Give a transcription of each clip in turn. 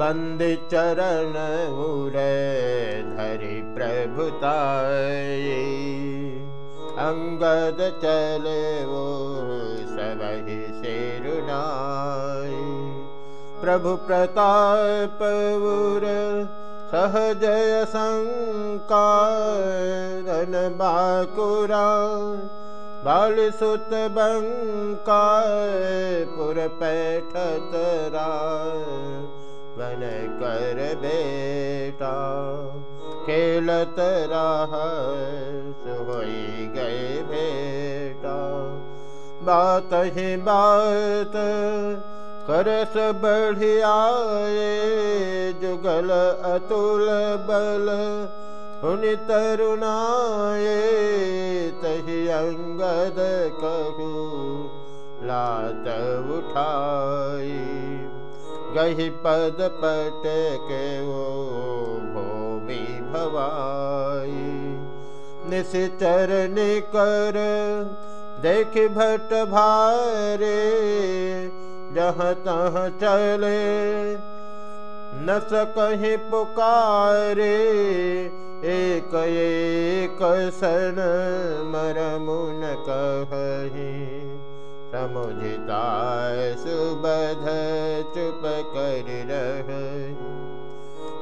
बन्दि चरण उरे धरि प्रभुताय अङ्गद चले वो सबहि शेरुनाय प्रभु प्रताप उर सहजय शङ्कारन बाकुरा। बालसुत बङ्काय पुर पैठतरा बन कर बेटा। खेलत रह गए बेटा। बात ही बात करस बढ़िया जुगल अतुल बल। हुनि तरुणाए तही अंगद कहू लात उठाई गहि पद पट वो भूमि भवाई निश्चर निकर देख भट भारे जहाँ तहाँ चले। न सकहि पुकारे एक एक सन मरमुन कही समुझता सुबध चुप कर रह।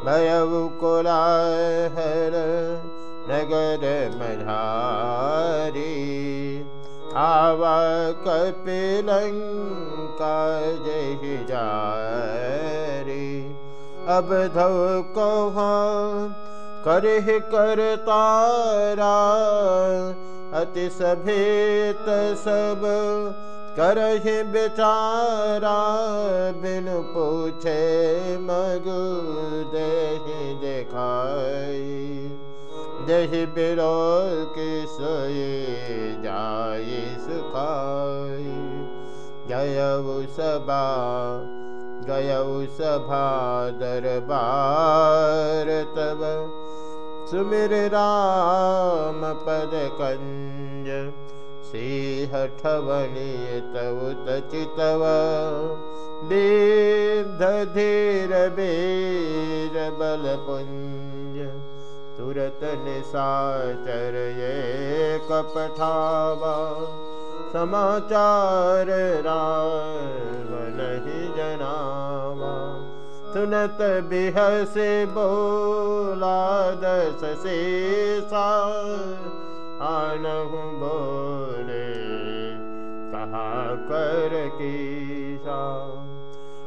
भयउ कोलाहल नगर मझारी आवा कपिलंका जहि जारी। अब करह कर तारा। अति सभेत सब करहि बेचारा बिन पूछे मगु देहि देखाई। जहि बिरोल के सोए जाए सुखाई। गयऊ सबा गयऊ सभा दरबार तब सुमिर राम पद कंज सिंह ठवनी तव चितव धीर बीर बल पुंज तुरत निशाचर ये कपठावा समाचार राम नहीं जनावा सुनत बिहसे बोला दस शेषा आनहु बोले कहा कर कीसा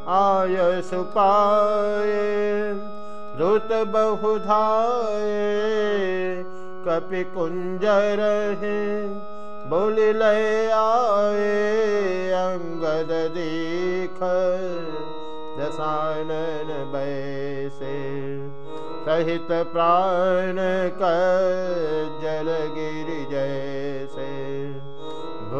आय सुपाए रुत बहुधाए, कपि कुंजर है बोल ले आए, अंगद देख दसानन बैसे। सहित प्राण कर जल गिर जैसे।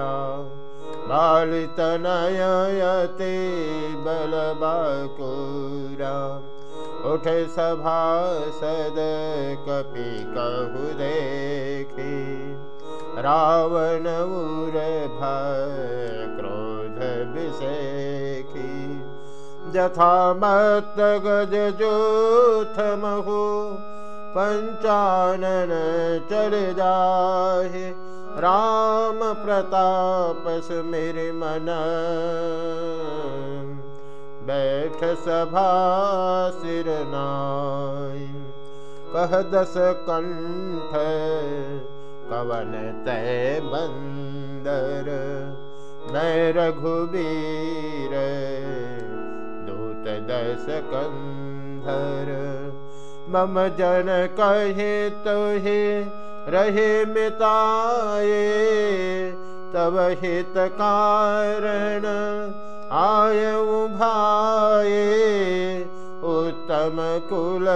ने कन मोरा बालित नयते बल बाकुरा उठ सभा सद कपि कहु देखी। रावण क्रोध विषेखी जथा मत गज जोथ महु पंचानन चल जाहे राम प्रताप मेरे मन। बैठ सभा सिर नाय कह दस कंठ कवन तय बंदर। मैं रघुबीर दूत दस कंधर। मम जन कहे तो रहे मिताए तब हित कारण आय भाए समकुल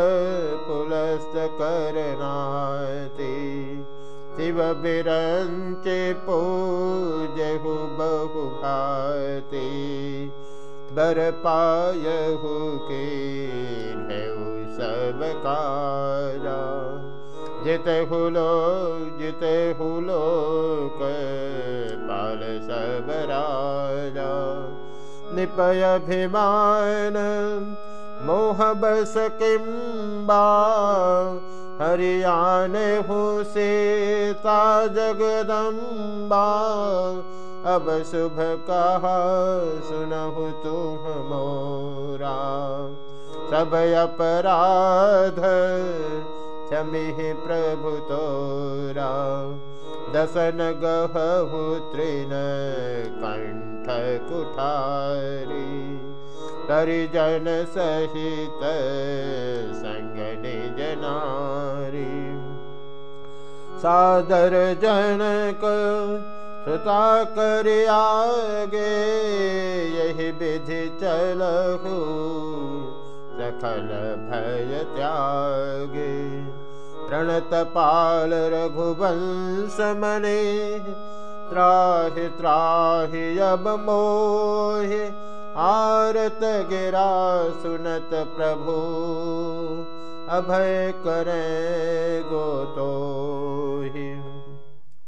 पुलस्त करनाति शिव बिरंचे पूजहु बहु भाति। बर पायहु के सब कारा जिते हुलो जिते हुलो के पाल सब राजा। निपय अभिमान मोह बस किम्बा हरियाने हुसीता जगदम्बा। अब शुभ कहा सुनहु तुम मोरा। सब अपराध प्रभु तोरा। दसन गहु तृण कंठ कुठारी। परिजन सहित संग निज नारी। सादर जनक सुता कर आगे, यही विधि चलहु। सखल भय त्यागे। प्रणतपाल रघुवंश मने त्राहि त्राहि अब मोहि आरत गिरा सुनत प्रभु अभय करे गो तो